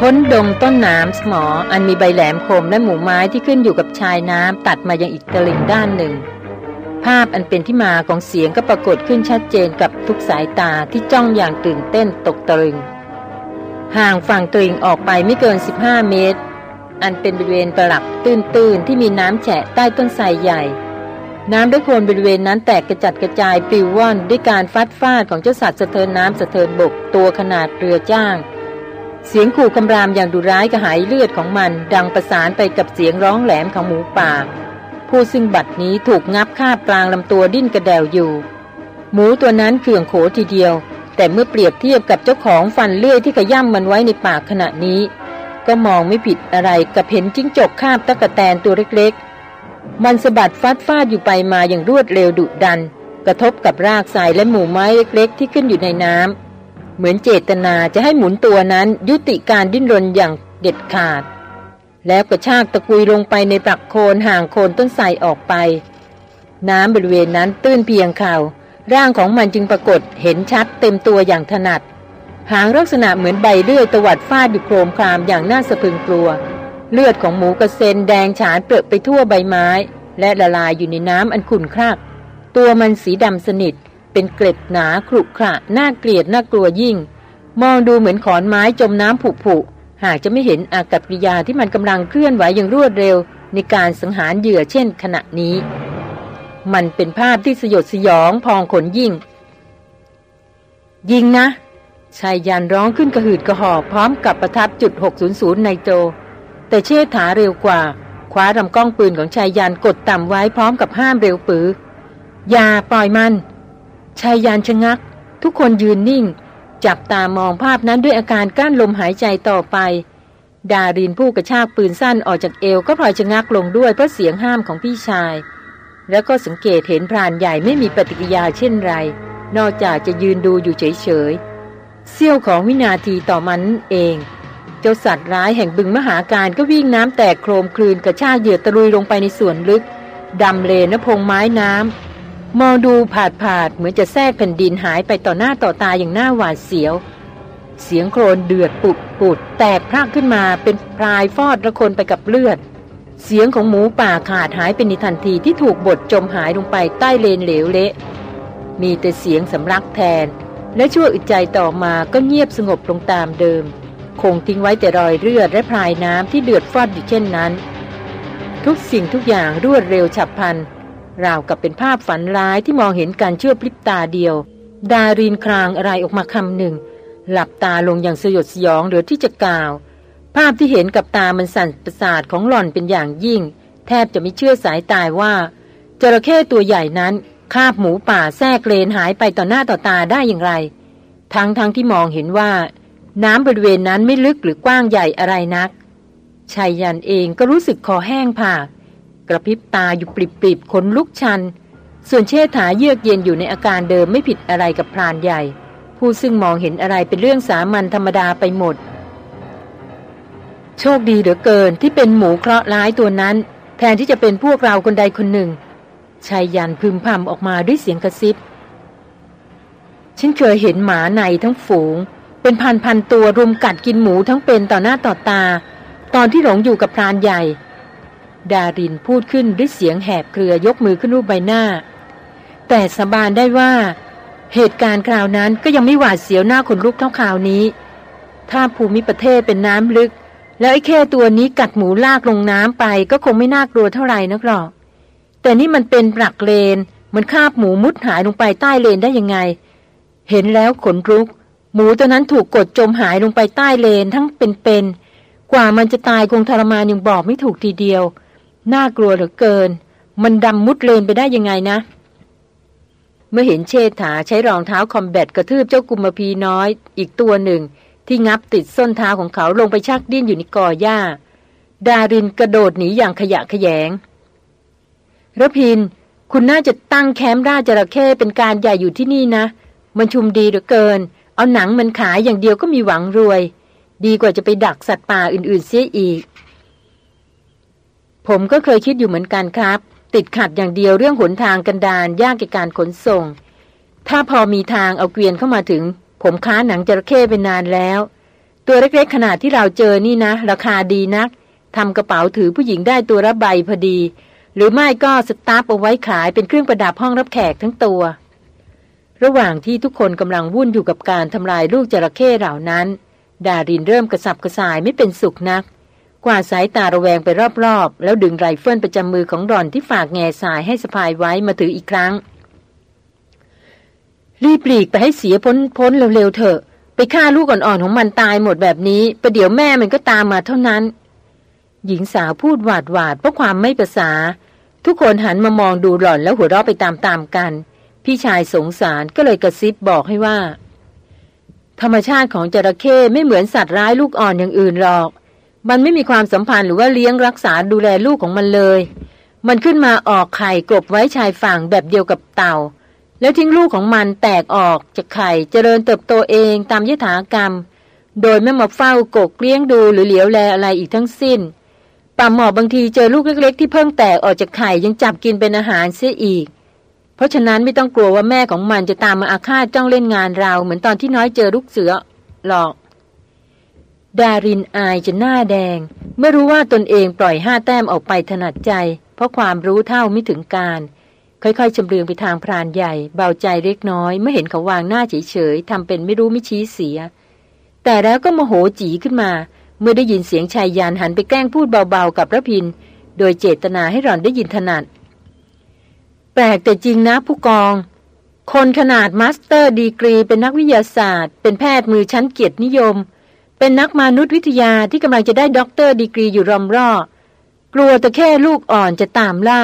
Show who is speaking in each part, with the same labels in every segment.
Speaker 1: พ้นดงต้นน้ำสมอ อันมีใบแหลมคมและหมู่ไม้ที่ขึ้นอยู่กับชายน้ำตัดมายังอีกตะลิงด้านหนึ่ง ภาพอันเป็นที่มาของเสียงก็ปรากฏขึ้นชัดเจนกับทุกสายตาที่จ้องอย่างตื่นเต้นตกตะลึง ห่างฝั่งตริงออกไปไม่เกิน 15 เมตร อันเป็นบริเวณประหลับตื้นๆที่มีน้ำแฉะใต้ต้นไทรใหญ่ น้ำด้วยโคลนบริเวณนั้นแตกกระจัดกระจายปลิวว่อนด้วยการฟัดฟาดของเจ้าสัตว์สะเทินน้ำสะเทินบกตัวขนาดเรือจ้าง เสียงขู่คำรามอย่างดุร้ายกระหายเลือดของมัน ดังประสานไปกับเสียงร้องแหลมของหมูป่า ผู้ซึ่งบัดนี้ถูกงับคาบกลางลำตัวดิ้นกระเดวอยู่ หมูตัวนั้นเขื่องโขทีเดียว แต่เมื่อเปรียบเทียบกับเจ้าของฟันเลื่อยที่ขย่ำมันไว้ในปากขณะนี้ ก็มองไม่ผิดอะไรกับเห็นจิ้งจกคาบตะกะแตนตัวเล็กๆ มันสะบัดฟัดฟาดอยู่ไปมาอย่างรวดเร็วดุดัน กระทบกับรากทรายและหมู่ไม้เล็กๆ ที่ขึ้นอยู่ในน้ำ เหมือนเจตนาจะให้หมุนตัวนั้นยุติการดิ้นรนอย่างเด็ดขาด แล้วกระชากตะกุยลงไปในปลักโคนห่างโคนต้นไทรออกไป น้ำบริเวณนั้นตื้นเพียงเข่าร่างของมันจึงปรากฏเห็นชัดเต็มตัวอย่างถนัด หางลักษณะเหมือนใบเลื่อยตวัดฟาดอยู่โครมครามอย่างน่าสะพึงกลัว เลือดของหมูกระเซ็นแดงฉานเปรอะไปทั่วใบไม้ และละลายอยู่ในน้ำอันขุ่นคลัก ตัวมันสีดำสนิท เป็นเกล็ดหนาครุขระน่าเกลียดน่ากลัวยิ่ง มองดูเหมือนขอนไม้จมน้ำผุผุหากจะไม่เห็นอากัปกิริยาที่มันกำลังเคลื่อนไหวอย่างรวดเร็ว ในการสังหารเหยื่อเช่นขณะนี้ มันเป็นภาพที่สยดสยองพองขนยิ่ง ยิงนะชายยันร้องขึ้นกระหืดกระหอบพร้อมกับประทับจุด 600ในโจแต่เชษฐาเร็วกว่า คว้าลำกล้องปืนของชายยันกดต่ำไว้พร้อมกับห้ามเร็วปือ อย่าปล่อยมัน ชายยานชะงัก ทุกคนยืนนิ่ง จับตามองภาพนั้นด้วยอาการกั้นลมหายใจต่อไป ดารินผู้กระชากปืนสั้นออกจากเอวก็พลอยชะงักลงด้วยเพราะเสียงห้ามของพี่ชาย แล้วก็สังเกตเห็นพรานใหญ่ไม่มีปฏิกิริยาเช่นไร นอกจากจะยืนดูอยู่เฉยๆเสี้ยวของวินาทีต่อมันเองเจ้าสัตว์ร้ายแห่งบึงมหาการก็วิ่งน้ำแตกโครมคลืนกระชากเหยื่อตะลุยลงไปในส่วนลึกดำเลนพงไม้น้ำ มองดูผาดผาดเหมือนจะแทรกแผ่นดินหายไปต่อหน้าต่อตาอย่างหน้าหวาดเสียว เสียงโครนเดือดปุดปุดแตกพรากขึ้นมาเป็นพรายฟอดระคนไปกับเลือด เสียงของหมูป่าขาดหายเป็นในทันทีที่ถูกบดจมหายลงไปใต้เลนเหลวเละ มีแต่เสียงสำลักแทน และชั่วอึดใจต่อมาก็เงียบสงบลงตามเดิม คงทิ้งไว้แต่รอยเลือดและพรายน้ำที่เดือดฟอดอยู่เช่นนั้น ทุกสิ่งทุกอย่างรวดเร็วฉับพลัน ราวกับเป็นภาพฝันร้ายที่มองเห็นการเชื่อพลิบตาเดียว ดารินครางอะไรออกมาคำหนึ่ง หลับตาลงอย่างสยดสยองเหลือที่จะกล่าว ภาพที่เห็นกับตามันสั่นประสาทของหล่อนเป็นอย่างยิ่ง แทบจะไม่เชื่อสายตายว่าจระเข้ตัวใหญ่นั้นคาบหมูป่าแทรกเลนหายไปต่อหน้าต่อตาได้อย่างไร ทั้งทั้งที่มองเห็นว่า น้ำบริเวณนั้นไม่ลึกหรือกว้างใหญ่อะไรนักชายยันเองก็รู้สึกคอแห้งผาก กระพริบตาอยู่ปริบๆขนลุกชัน ส่วนเชษฐาเยือกเย็นอยู่ในอาการเดิมไม่ผิดอะไรกับพรานใหญ่ ผู้ซึ่งมองเห็นอะไรเป็นเรื่องสามัญธรรมดาไปหมด โชคดีเหลือเกินที่เป็นหมูเคราะห์ร้ายตัวนั้น แทนที่จะเป็นพวกเราคนใดคนหนึ่งชายยันพึมพำออกมาด้วยเสียงกระซิบ ฉันเคยเห็นหมาในทั้งฝูง เป็นพันพันตัวรุมกัดกินหมูทั้งเป็นต่อหน้าต่อตา ตอนที่หลงอยู่กับพรานใหญ่ ดารินพูดขึ้นด้วยเสียงแหบเครือยกมือขึ้นรูปใบหน้า แต่สบานได้ว่า เหตุการณ์คราวนั้นก็ยังไม่หวาดเสียวหน้าขนลุกเท่าคราวนี้ ถ้าภูมิประเทศเป็นน้ำลึก แล้วไอ้แค่ตัวนี้กัดหมูลากลงน้ำไป ก็คงไม่น่ากลัวเท่าไหร่นักหรอก แต่นี่มันเป็นปลักเลน มันคาบหมูมุดหายลงไปใต้เลนได้ยังไง เห็นแล้วขนลุก หมูตัวนั้นถูกกดจมหายลงไปใต้เลนทั้งเป็นๆกว่ามันจะตายคงทรมานยังบอกไม่ถูกทีเดียว น่ากลัวเหลือเกิน มันดำมุดเลนไปได้ยังไงนะ เมื่อเห็นเชษฐาใช้รองเท้าคอมแบทกระทืบเจ้ากุมพีน้อย อีกตัวหนึ่ง ที่งับติดส้นเท้าของเขาลงไปชักดิ้นอยู่ในกอหญ้า ดารินกระโดดหนีอย่างขยะขยงระพิน คุณน่าจะตั้งแคมป์ราจระเข้เป็นการใหญ่อยู่ที่นี่นะ มันชุมดีเหลือเกิน เอาหนังมันขายอย่างเดียวก็มีหวังรวย ดีกว่าจะไปดักสัตว์ป่าอื่นๆเสียอีก ผมก็เคยคิดอยู่เหมือนกันครับ ติดขัดอย่างเดียวเรื่องหนทางกันดานยากในการขนส่ง ถ้าพอมีทางเอาเกวียนเข้ามาถึง ผมค้าหนังจระเข้ไปนานแล้ว ตัวเล็กๆขนาดที่เราเจอนี่นะ ราคาดีนักทำกระเป๋าถือผู้หญิงได้ตัวละใบพอดี หรือไม่ก็ stuff เอาไว้ขายเป็นเครื่องประดับห้องรับแขกทั้งตัว ระหว่างที่ทุกคนกำลังวุ่นอยู่กับการทำลายลูกจระเข้เหล่านั้น ดารินเริ่มกระสับกระส่ายไม่เป็นสุขนัก กวาดสายตาระแวงไปรอบๆ แล้วดึงไรเฟิลประจำมือของหล่อนที่ฝากแงซายให้สะพายไว้มาถืออีกครั้ง รีบปลีกไปให้เสียพ้นพ้นเร็วๆเถอะ ไปฆ่าลูกอ่อนๆของมันตายหมดแบบนี้ประเดี๋ยวแม่มันก็ตามมาเท่านั้น หญิงสาวพูดหวาดหวาดเพราะความไม่ประสาทุกคนหันมามองดูหล่อนแล้วหัวเราะไปตามๆกัน พี่ชายสงสารก็เลยกระซิบบอกให้ว่า ธรรมชาติของจระเข้ไม่เหมือนสัตว์ร้ายลูกอ่อนอย่างอื่นหรอก มันไม่มีความสัมพันธ์หรือว่าเลี้ยงรักษาดูแลลูกของมันเลย มันขึ้นมาออกไข่กลบไว้ชายฝั่งแบบเดียวกับเต่า แล้วทิ้งลูกของมันแตกออกจากไข่เจริญเติบโตเองตามยถากรรม โดยไม่มาเฝ้ากกเลี้ยงดูหรือเหลียวแลอะไรอีกทั้งสิ้นป่าหมอบางทีเจอลูกเล็ก ๆ ที่เพิ่งแตกออกจากไข่ยังจับกินเป็นอาหารเสียอีก เพราะฉะนั้นไม่ต้องกลัวว่าแม่ของมันจะตามมาอาฆาตจ้องเล่นงานเรา เหมือนตอนที่น้อยเจอลูกเสือหรอก ดารินอายจะหน้าแดง เมื่อรู้ว่าตนเองปล่อยห้าแต้มออกไปถนัดใจ เพราะความรู้เท่าไม่ถึงการณ์ ค่อยๆชำเลืองไปทางพรานใหญ่ เบาใจเล็กน้อย เมื่อเห็นเขาวางหน้าเฉยๆทำเป็นไม่รู้ไม่ชี้เสีย แต่แล้วก็โมโหจี๋ขึ้นมา เมื่อได้ยินเสียงไชยยันต์หันไปแกล้งพูดเบาๆกับรพินทร์ โดยเจตนาให้หล่อนได้ยินถนัด แปลกแต่จริงนะผู้กองคนขนาด master degree เป็นนักวิทยาศาสตร์ เป็นแพทย์มือชั้นเกียรตินิยม เป็นนักมนุษยวิทยาที่กำลังจะได้ doctor degree อยู่รอมร่อ กลัวแต่แม่ลูกอ่อนจะตามล่า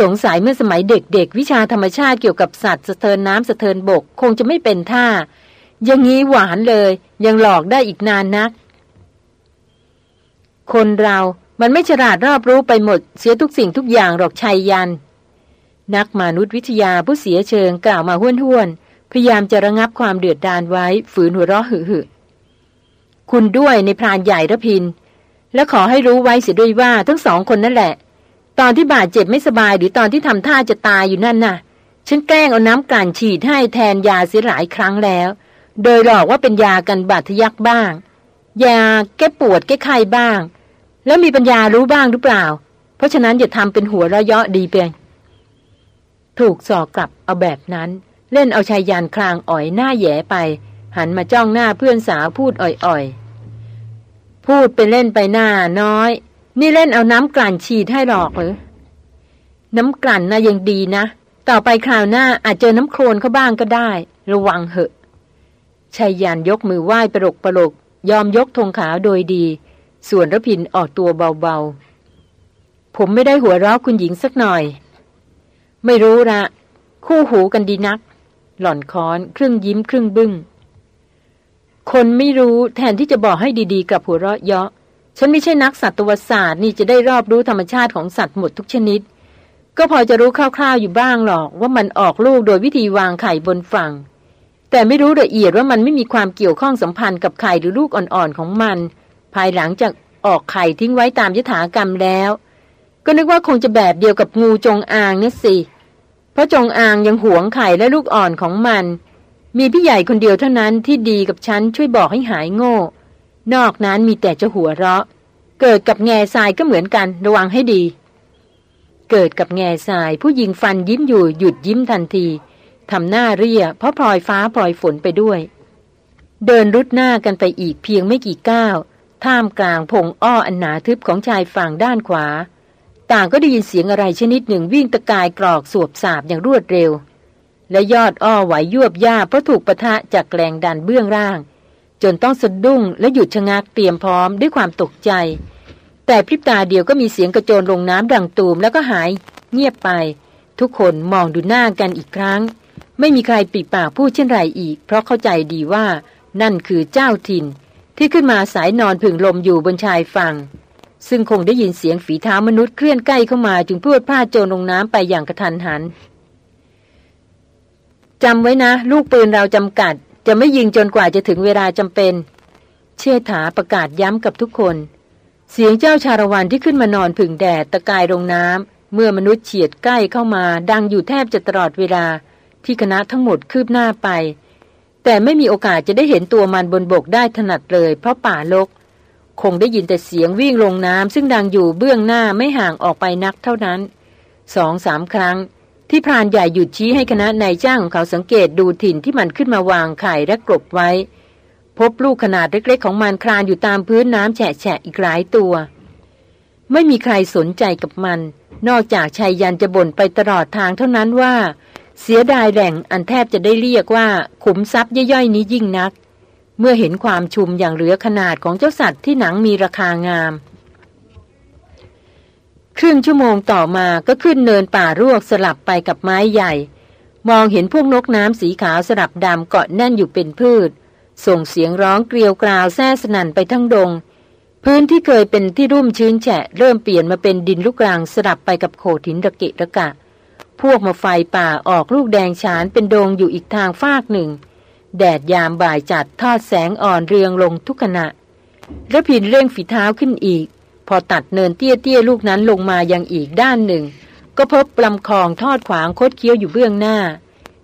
Speaker 1: สงสัยเมื่อสมัยเด็กๆ วิชาธรรมชาติเกี่ยวกับสัตว์สะเทินน้ำสะเทินบกคงจะไม่เป็นท่า อย่างนี้หวานเลย ยังหลอกได้อีกนานนัก คนเรามันไม่ฉลาดรอบรู้ไปหมด เสียทุกสิ่งทุกอย่างหรอกไชยยันต์ นักมนุษยวิทยาผู้เสียเชิงกล่าวมาห้วนห้วนพยายามจะระงับความเดือดดานไว้ฝืนหัวเราะหึหึ คุณด้วยในพรานใหญ่ระพิน และขอให้รู้ไว้เสียด้วยว่าทั้งสองคนนั่นแหละ ตอนที่บาดเจ็บไม่สบายหรือตอนที่ทำท่าจะตายอยู่นั่นน่ะ ฉันแกล้งเอาน้ำกลั่นฉีดให้แทนยาเสียหลายครั้งแล้ว โดยหลอกว่าเป็นยากันบาดทะยักบ้าง ยาแก้ปวดแก้ไข้บ้าง แล้วมีปัญญารู้บ้างหรือเปล่า เพราะฉะนั้นอย่าทำเป็นหัวเราะเยาะดีเพียงถูกสอกกลับเอาแบบนั้น เล่นเอาชายยานคลางอ่อยหน้าแย่ไป หันมาจ้องหน้าเพื่อนสาวพูดอ่อยๆ พูดเป็นเล่นไปหน้าน้อย นี่เล่นเอาน้ำกลั่นฉีดให้หรอกหรือ น้ำกลั่นนะยังดีนะ ต่อไปคราวหน้าอาจเจอน้ำโคลนเขาบ้างก็ได้ ระวังเหอะชายยานยกมือไหว้ประลกประลก ยอมยกธงขาวโดยดี ส่วนรพินออกตัวเบาๆ ผมไม่ได้หัวเราะคุณหญิงสักหน่อย ไม่รู้ละคู่หูกันดีนัก หล่อนค้อนครึ่งยิ้มครึ่งบึง้ง คนไม่รู้แทนที่จะบอกให้ดีๆ กับหัวเราะเยาะ ฉันไม่ใช่นักสัตวศาสตร์นี่จะได้รอบรู้ธรรมชาติของสัตว์หมดทุกชนิด ก็พอจะรู้คร่าวๆอยู่บ้างหรอกว่ามันออกลูกโดยวิธีวางไข่บนฝั่ง แต่ไม่รู้ละเอียดว่ามันไม่มีความเกี่ยวข้องสัมพันธ์กับไข่หรือลูกอ่อนๆของมัน ภายหลังจากออกไข่ทิ้งไว้ตามยถากรรมแล้ว ก็นึกว่าคงจะแบบเดียวกับงูจงอางนี่สิ เพราะจงอางยังหวงไข่และลูกอ่อนของมัน มีพี่ใหญ่คนเดียวเท่านั้นที่ดีกับฉันช่วยบอกให้หายโง่ นอกนั้นมีแต่จะหัวเราะ เกิดกับแง่ทรายก็เหมือนกันระวังให้ดี เกิดกับแง่ทรายผู้ยิงฟันยิ้มอยู่หยุดยิ้มทันทีทำหน้าเรียเพราะพลอยฟ้าพลอยฝนไปด้วย เดินรุดหน้ากันไปอีกเพียงไม่กี่ก้าวท่ามกลางพงอ้ออันหนาทึบของชายฝั่งด้านขวา ต่างก็ได้ยินเสียงอะไรชนิดหนึ่งวิ่งตะกายกรอกสวบสาบอย่างรวดเร็ว และยอดอ้อไหวยวบย่าเพราะถูกปะทะจากแรงดันเบื้องล่าง จนต้องสะดุ้งและหยุดชะงักเตรียมพร้อมด้วยความตกใจ แต่พริบตาเดียวก็มีเสียงกระโจนลงน้ำดังตูมแล้วก็หายเงียบไป ทุกคนมองดูหน้ากันอีกครั้ง ไม่มีใครปิดปากพูดเช่นไรอีก เพราะเข้าใจดีว่านั่นคือเจ้าถิ่น ที่ขึ้นมาสายนอนผึ่งลมอยู่บนชายฝั่งซึ่งคงได้ยินเสียงฝีเท้ามนุษย์เคลื่อนใกล้เข้ามาจึงพูดพลาดโจรลงน้ำไปอย่างกระทันหัน จำไว้นะ ลูกปืนเราจำกัด จะไม่ยิงจนกว่าจะถึงเวลาจำเป็น เชี่ยถาประกาศย้ำกับทุกคน เสียงเจ้าชาละวันที่ขึ้นมานอนผึ่งแดดตะกายลงน้ำเมื่อมนุษย์เฉียดใกล้เข้ามา ดังอยู่แทบจะตลอดเวลา ที่คณะทั้งหมดคืบหน้าไป แต่ไม่มีโอกาสจะได้เห็นตัวมันบนบกได้ถนัดเลย เพราะป่าลก คงได้ยินแต่เสียงวิ่งลงน้ำซึ่งดังอยู่เบื้องหน้าไม่ห่างออกไปนักเท่านั้นสองสามครั้ง ที่พรานใหญ่หยุดชี้ให้คณะนายจ้างของเขาสังเกตดูถิ่นที่มันขึ้นมาวางไข่และกลบไว้ พบลูกขนาดเล็กๆ ของมันคลานอยู่ตามพื้นน้ำแฉะๆอีกหลายตัว ไม่มีใครสนใจกับมัน นอกจากชายยันจะบ่นไปตลอดทางเท่านั้นว่า เสียดายแหล่งอันแทบจะได้เรียกว่า ขุมทรัพย์ย่อยๆนี้ยิ่งนัก เมื่อเห็นความชุมอย่างเหลือขนาดของเจ้าสัตว์ที่หนังมีราคางาม ครึ่งชั่วโมงต่อมาก็ขึ้นเนินป่ารวกสลับไปกับไม้ใหญ่ มองเห็นพวกนกน้ำสีขาวสลับดำเกาะแน่นอยู่เป็นพืช ส่งเสียงร้องเกลียวกราวแซ่สนั่นไปทั้งดง พื้นที่เคยเป็นที่รุ่มชื้นแฉะ เริ่มเปลี่ยนมาเป็นดินลูกรังสลับไปกับโขดหินระเกะระกะ พวกมาไฟป่าออกลูกแดงฉานเป็นโดงอยู่อีกทางฟากหนึ่ง แดดยามบ่ายจัดทอดแสงอ่อนเรืองลงทุกขณะระพินเร่งฝีเท้าขึ้นอีก พอตัดเนินเตี้ยๆลูกนั้นลงมายังอีกด้านหนึ่ง ก็พบลำคลองทอดขวางคดเคี้ยวอยู่เบื้องหน้า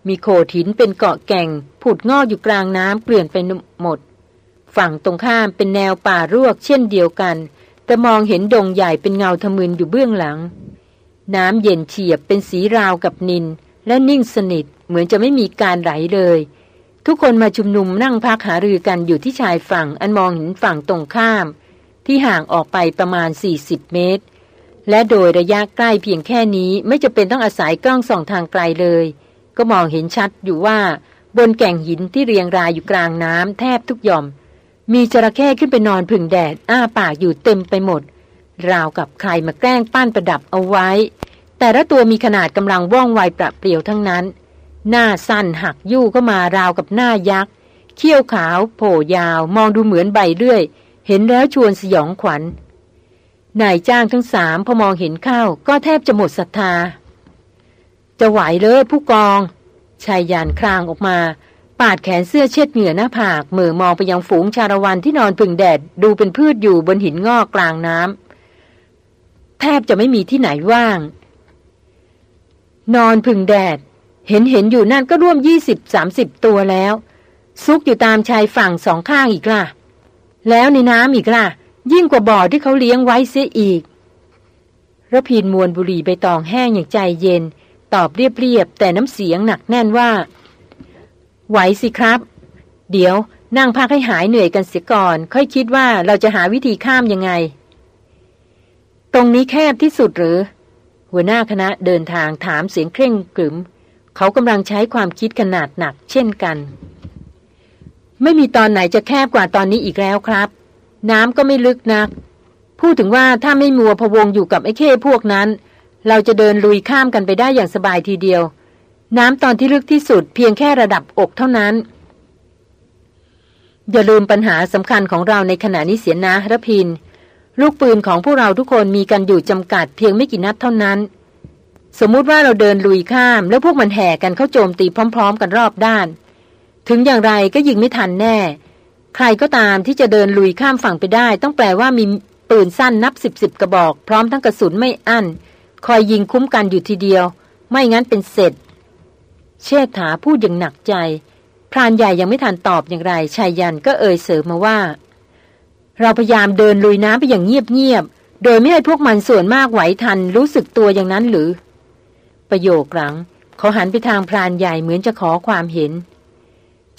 Speaker 1: มีโขดหินเป็นเกาะแก่ง ผุดงอกอยู่กลางน้ำเกลื่อนไปหมด ฝั่งตรงข้ามเป็นแนวป่ารวกเช่นเดียวกัน แต่มองเห็นดงใหญ่เป็นเงาทะมึนอยู่เบื้องหลัง น้ำเย็นเฉียบเป็นสีราวกับนิน และนิ่งสนิทเหมือนจะไม่มีการไหลเลย ทุกคนมาชุมนุมนั่งพักหารือกันอยู่ที่ชายฝั่งอันมองเห็นฝั่งตรงข้าม ที่ห่างออกไปประมาณ 40 เมตร และโดยระยะใกล้เพียงแค่นี้ไม่จะเป็นต้องอาศัยกล้องส่องทางไกลเลย ก็มองเห็นชัดอยู่ว่า บนแก่งหินที่เรียงรายอยู่กลางน้ำแทบทุกย่อม มีจระเข้ขึ้นไปนอนพึ่งแดด อ้าปากอยู่เต็มไปหมด ราวกับใครมาแกล้งปั้นประดับเอาไว้ แต่ละตัวมีขนาดกำลังว่องไวประเปรียวทั้งนั้น หน้าสั้นหักยู่ก็มาราวกับหน้ายักษ์เขี้ยวขาว โผล่ยาว มองดูเหมือนใบเลื่อย เห็นแล้วชวนสยองขวัญนายจ้างทั้งสามพอมองเห็นเข้าก็แทบจะหมดศรัทธา จะไหวเลยผู้กอง ชายยานคลางออกมา ปาดแขนเสื้อเช็ดเหงื่อหน้าผากเมือมองไปยังฝูงชาละวันที่นอนพึ่งแดดดูเป็นพืชอยู่บนหินงอกกลางน้ำแทบจะไม่มีที่ไหนว่าง นอนพึ่งแดด เห็นเห็นอยู่นั่นก็ร่วมยี่สิบสามสิบตัวแล้ว ซุกอยู่ตามชายฝั่งสองข้างอีกล่ะ แล้วในน้ำอีกล่ะ ยิ่งกว่าบ่อที่เขาเลี้ยงไว้เสียอีกระพินมวลบุรีใบตองแห้งอย่างใจเย็น ตอบเรียบๆ แต่น้ำเสียงหนักแน่นว่า ไหวสิครับ เดี๋ยวนั่งพักให้หายเหนื่อยกันเสียก่อน ค่อยคิดว่าเราจะหาวิธีข้ามยังไง ตรงนี้แคบที่สุดหรือ หัวหน้าคณะเดินทางถามเสียงเคร่งกรึม เขากำลังใช้ความคิดขนาดหนักเช่นกัน ไม่มีตอนไหนจะแคบกว่าตอนนี้อีกแล้วครับ น้ำก็ไม่ลึกนัก พูดถึงว่าถ้าไม่มัวพวงอยู่กับไอ้เข้พวกนั้น เราจะเดินลุยข้ามกันไปได้อย่างสบายทีเดียว น้ำตอนที่ลึกที่สุดเพียงแค่ระดับอกเท่านั้น อย่าลืมปัญหาสำคัญของเราในขณะนี้เสียนะระพิน ลูกปืนของพวกเราทุกคนมีกันอยู่จำกัดเพียงไม่กี่นัดเท่านั้น สมมุติว่าเราเดินลุยข้าม แล้วพวกมันแห่กันเข้าโจมตีพร้อม ๆ กันรอบด้าน ถึงอย่างไรก็ยิงไม่ทันแน่ ใครก็ตามที่จะเดินลุยข้ามฝั่งไปได้ ต้องแปลว่ามีปืนสั้นนับสิบสิบกระบอก พร้อมทั้งกระสุนไม่อั้น คอยยิงคุ้มกันอยู่ทีเดียว ไม่งั้นเป็นเสร็จ เชษฐาพูดอย่างหนักใจ พรานใหญ่ยังไม่ทันตอบอย่างไรชายยันก็เอ่ยเสริมมาว่า เราพยายามเดินลุยน้ำไปอย่างเงียบๆโดยไม่ให้พวกมันส่วนมากไหวทันรู้สึกตัวอย่างนั้นหรือ ประโยคหลังเขาหันไปทางพรานใหญ่เหมือนจะขอความเห็น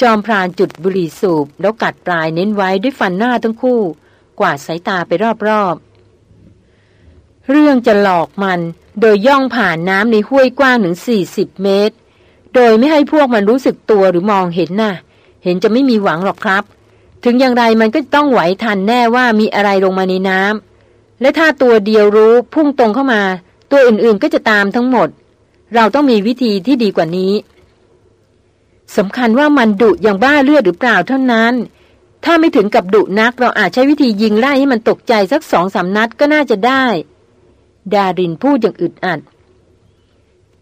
Speaker 1: จอมพรานจุดบุหรี่สูบ แล้วกัดปลายเน้นไว้ด้วยฟันหน้าทั้งคู่ กวาดสายตาไปรอบๆ เรื่องจะหลอกมันโดยย่องผ่านน้ำในห้วยกว้างถึงสี่สิบเมตร โดยไม่ให้พวกมันรู้สึกตัวหรือมองเห็นนะ่ะ เห็นจะไม่มีหวังหรอกครับ ถึงอย่างไรมันก็ต้องไหวทันแน่ว่ามีอะไรลงมาในน้ำและถ้าตัวเดียวรู้พุ่งตรงเข้ามา ตัวอื่นๆก็จะตามทั้งหมด เราต้องมีวิธีที่ดีกว่านี้ สำคัญว่ามันดุอย่างบ้าเลือดหรือเปล่าเท่านั้น ถ้าไม่ถึงกับดุนักเราอาจใช้วิธียิงไล่ให้มันตกใจสักสองสานัดก็น่าจะได้ ดารินพูดอย่างอึดอัด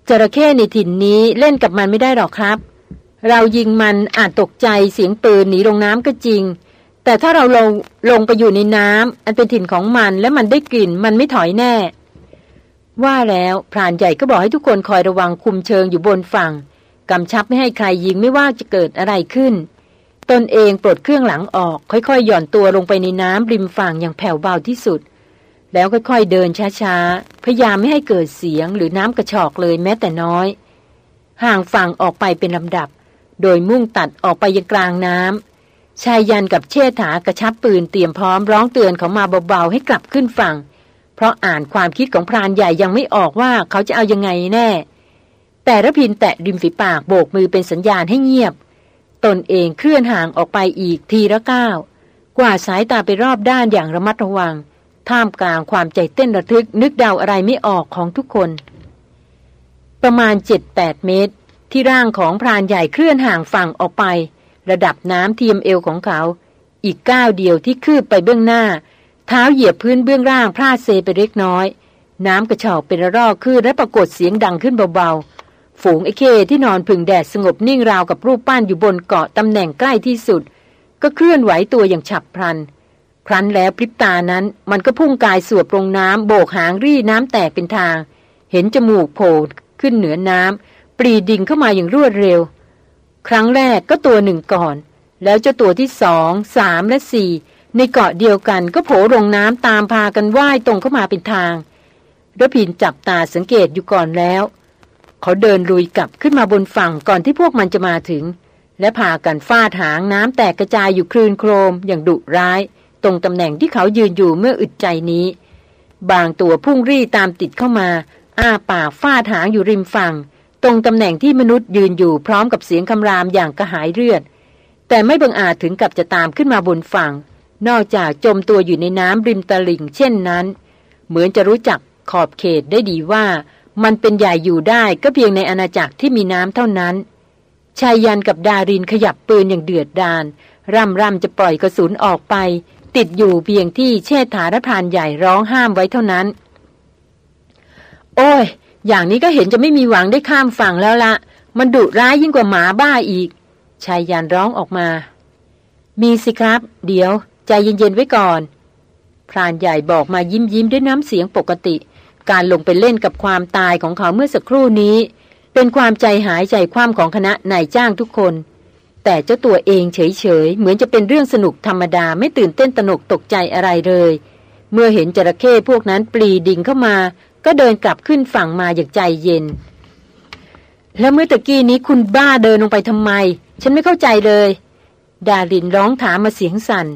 Speaker 1: จระเข้ในถิ่นนี้เล่นกับมันไม่ได้หรอกครับ เรายิงมันอาจตกใจเสียงปืนหนีลงน้ำก็จริง แต่ถ้าเราลงลงไปอยู่ในน้ำอันเป็นถิ่นของมันและมันได้กลิ่นมันไม่ถอยแน่ ว่าแล้วพรานใหญ่ก็บอกให้ทุกคนคอยระวังคุมเชิงอยู่บนฝั่ง กำชับไม่ให้ใครยิงไม่ว่าจะเกิดอะไรขึ้น ตนเองปลดเครื่องหลังออก ค่อยๆ หย่อนตัวลงไปในน้ำริมฝั่งอย่างแผ่วเบาที่สุด แล้วค่อยๆเดินช้าๆ พยายามไม่ให้เกิดเสียงหรือน้ำกระชอกเลยแม้แต่น้อย ห่างฝั่งออกไปเป็นลำดับ โดยมุ่งตัดออกไปยังกลางน้ำชายยันกับเชษฐากระชับปืนเตรียมพร้อมร้องเตือนเขามาเบาๆให้กลับขึ้นฝั่ง เพราะอ่านความคิดของพรานใหญ่ยังไม่ออกว่าเขาจะเอายังไงแน่ แต่ระพินแตะริมฝีปากโบกมือเป็นสัญญาณให้เงียบ ตนเองเคลื่อนห่างออกไปอีกทีละก้าวกว่าสายตาไปรอบด้านอย่างระมัดระวัง ท่ามกลางความใจเต้นระทึกนึกเดาอะไรไม่ออกของทุกคน ประมาณเจ็ดแปดเมตร ที่ร่างของพรานใหญ่เคลื่อนห่างฝั่งออกไป ระดับน้ำเทียมเอวของเขา อีกก้าวเดียวที่คืบไปเบื้องหน้า เท้าเหยียบพื้นเบื้องล่างพลาดเซไปเล็กน้อย น้ำกระชอกเป็นระรอกขึ้นและปรากฏเสียงดังขึ้นเบาๆ ฝูงไอเคที่นอนพึ่งแดดสงบนิ่งราวกับรูปปั้นอยู่บนเกาะตำแหน่งใกล้ที่สุด ก็เคลื่อนไหวตัวอย่างฉับพลัน ครั้นแล้วพริบตานั้น มันก็พุ่งกายสวบลงน้ำโบกหางรี่น้ำแตกเป็นทาง เห็นจมูกโผล่ขึ้นเหนือน้ำปรีดิ่งเข้ามาอย่างรวดเร็ว ครั้งแรกก็ตัวหนึ่งก่อน แล้วเจ้าตัวที่สองสามและสี่ในเกาะเดียวกันก็โผล่ลงน้ำตามพากันว่ายตรงเข้ามาเป็นทางรพินจับตาสังเกตอยู่ก่อนแล้ว เขาเดินลุยกลับขึ้นมาบนฝั่งก่อนที่พวกมันจะมาถึง และพากันฟาดหางน้ำแตกกระจายอยู่คลื่นโครมอย่างดุร้าย ตรงตำแหน่งที่เขายืนอยู่เมื่ออึดใจนี้ บางตัวพุ่งรี่ตามติดเข้ามา อ้าปากฟาดหางอยู่ริมฝั่ง ตรงตำแหน่งที่มนุษย์ยืนอยู่พร้อมกับเสียงคำรามอย่างกระหายเลือด แต่ไม่บังอาจถึงกับจะตามขึ้นมาบนฝั่ง นอกจากจมตัวอยู่ในน้ำริมตลิ่งเช่นนั้น เหมือนจะรู้จักขอบเขตได้ดีว่า มันเป็นใหญ่อยู่ได้ก็เพียงในอาณาจักรที่มีน้ำเท่านั้น ชายยันกับดารินขยับปืนอย่างเดือดดาลร่ำร่ำจะปล่อยกระสุนออกไป ติดอยู่เพียงที่เชษฐารพานใหญ่ร้องห้ามไว้เท่านั้น โอ้ย อย่างนี้ก็เห็นจะไม่มีหวังได้ข้ามฝั่งแล้วละมันดุร้ายยิ่งกว่าหมาบ้าอีก ชายยันร้องออกมา มีสิครับ เดี๋ยว ใจเย็นๆไว้ก่อนพรานใหญ่บอกมายิ้มยิ้มด้วยน้ำเสียงปกติ การลงไปเล่นกับความตายของเขาเมื่อสักครู่นี้ เป็นความใจหายใจความของคณะนายจ้างทุกคน แต่เจ้าตัวเองเฉยๆ เหมือนจะเป็นเรื่องสนุกธรรมดาไม่ตื่นเต้นตนกตกใจอะไรเลย เมื่อเห็นจระเข้พวกนั้นปลีดิ่งเข้ามา ก็เดินกลับขึ้นฝั่งมาอย่างใจเย็น แล้วเมื่อตะกี้นี้คุณบ้าเดินลงไปทำไม ฉันไม่เข้าใจเลย ดาลินร้องถามมาเสียงสัน่น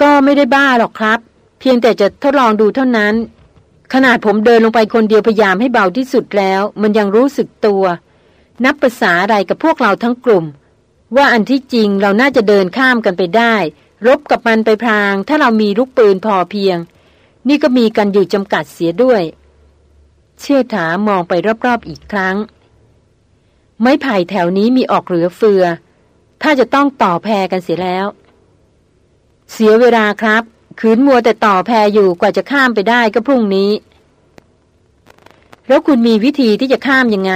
Speaker 1: ก็ไม่ได้บ้าหรอกครับ เพียงแต่จะทดลองดูเท่านั้น ขนาดผมเดินลงไปคนเดียวพยายามให้เบาที่สุดแล้ว มันยังรู้สึกตัว นับภาษาอะไรกับพวกเราทั้งกลุ่ม ว่าอันที่จริงเราน่าจะเดินข้ามกันไปได้ รบกับมันไปพราง ถ้าเรามีลูกปืนพอเพียง นี่ก็มีกันอยู่จำกัดเสียด้วย เชื่อถามองไปรอบๆอีกครั้ง ไม้ไผ่แถวนี้มีออกเหลือเฟือ ถ้าจะต้องต่อแพรกันเสียแล้ว เสียเวลาครับ ขืนมัวแต่ต่อแพอยู่กว่าจะข้ามไปได้ก็พรุ่งนี้ แล้วคุณมีวิธีที่จะข้ามยังไง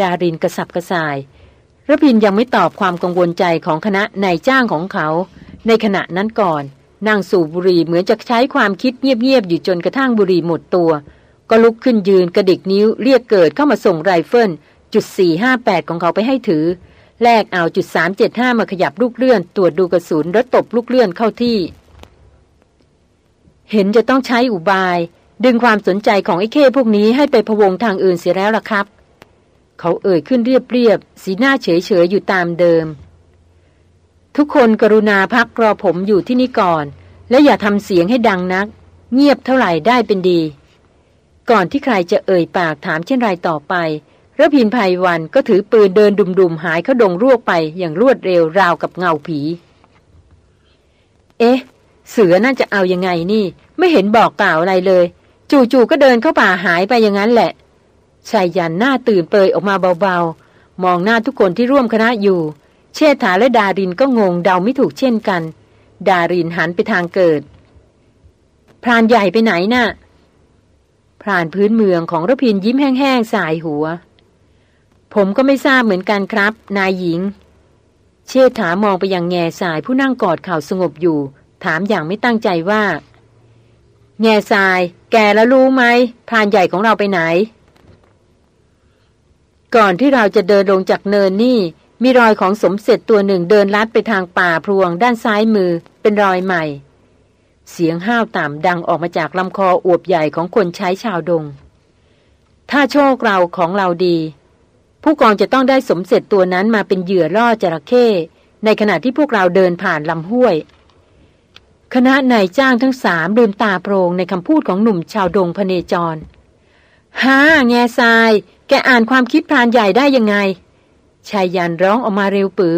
Speaker 1: ดารินกระสับกระส่ายระพินยังไม่ตอบความกังวลใจของคณะนายจ้างของเขา ในขณะนั้นก่อนนั่งสูบบุหรี่เหมือนจะใช้ความคิดเงียบๆอยู่จนกระทั่งบุหรี่หมดตัว ก็ลุกขึ้นยืนกระดิกนิ้วเรียกเกิดเข้ามาส่งไรเฟิลจุด458 ของเขาไปให้ถือ แลกเอาจุด375 มาขยับลูกเลื่อน ตรวจดูกระสุนแล้วตบลูกเลื่อนเข้าที่ เห็นจะต้องใช้อุบาย ดึงความสนใจของไอ้เข้พวกนี้ให้ไปพวงทางอื่นเสียแล้วล่ะครับ เขาเอ่ยขึ้นเรียบๆสีหน้าเฉยๆอยู่ตามเดิม ทุกคนกรุณาพักรอผมอยู่ที่นี่ก่อน และอย่าทำเสียงให้ดังนัก เงียบเท่าไหร่ได้เป็นดี ก่อนที่ใครจะเอ่ยปากถามเช่นไรต่อไประพินภัยวันก็ถือปืนเดินดุมๆหายเข้าดงรวกไปอย่างรวดเร็วราวกับเงาผี เอ๊ะ เสือน่าจะเอายังไงนี่ ไม่เห็นบอกกล่าวอะไรเลย จู่ๆก็เดินเข้าป่าหายไปอย่างนั้นแหละชายยันหน้าตื่นเปยออกมาเบาๆ มองหน้าทุกคนที่ร่วมคณะอยู่ เชษฐาและดารินก็งงเดาไม่ถูกเช่นกัน ดารินหันไปทางเกิด พรานใหญ่ไปไหนนะ่ะ พรานพื้นเมืองของรพินยิ้มแห้งๆสายหัว ผมก็ไม่ทราบเหมือนกันครับ นายหญิง เชษฐามองไปยังแง่สายผู้นั่งกอดเข่าสงบอยู่ ถามอย่างไม่ตั้งใจว่า แง่ทราย แกแล้วรู้ไหมพรานใหญ่ของเราไปไหน ก่อนที่เราจะเดินลงจากเนินนี่ มีรอยของสมเสร็จตัวหนึ่งเดินลัดไปทางป่าพรวงด้านซ้ายมือเป็นรอยใหม่ เสียงห้าวต่ำดังออกมาจากลำคออวบใหญ่ของคนใช้ชาวดง ถ้าโชคเราของเราดี ผู้กองจะต้องได้สมเสร็จตัวนั้นมาเป็นเหยื่อล่อจระเข้ในขณะที่พวกเราเดินผ่านลำห้วย คณะนายจ้างทั้งสามลืมตาโปรงในคำพูดของหนุ่มชาวดงพเนจรฮ่าแง่ทราย แกอ่านความคิดพรานใหญ่ได้ยังไง ชายยันร้องออกมาเร็วปือ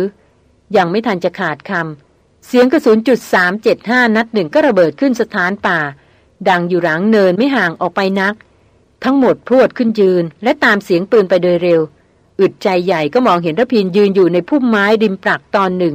Speaker 1: ยังไม่ทันจะขาดคำ เสียงกระสุนจุดสามเจ็ดห้านัดหนึ่งก็ระเบิดขึ้นสถานป่า ดังอยู่หลังเนินไม่ห่างออกไปนัก ทั้งหมดพรวดขึ้นยืน และตามเสียงปืนไปโดยเร็ว อึดใจใหญ่ก็มองเห็นระพินยืนอยู่ในพุ่มไม้ริมปลักตอนหนึ่ง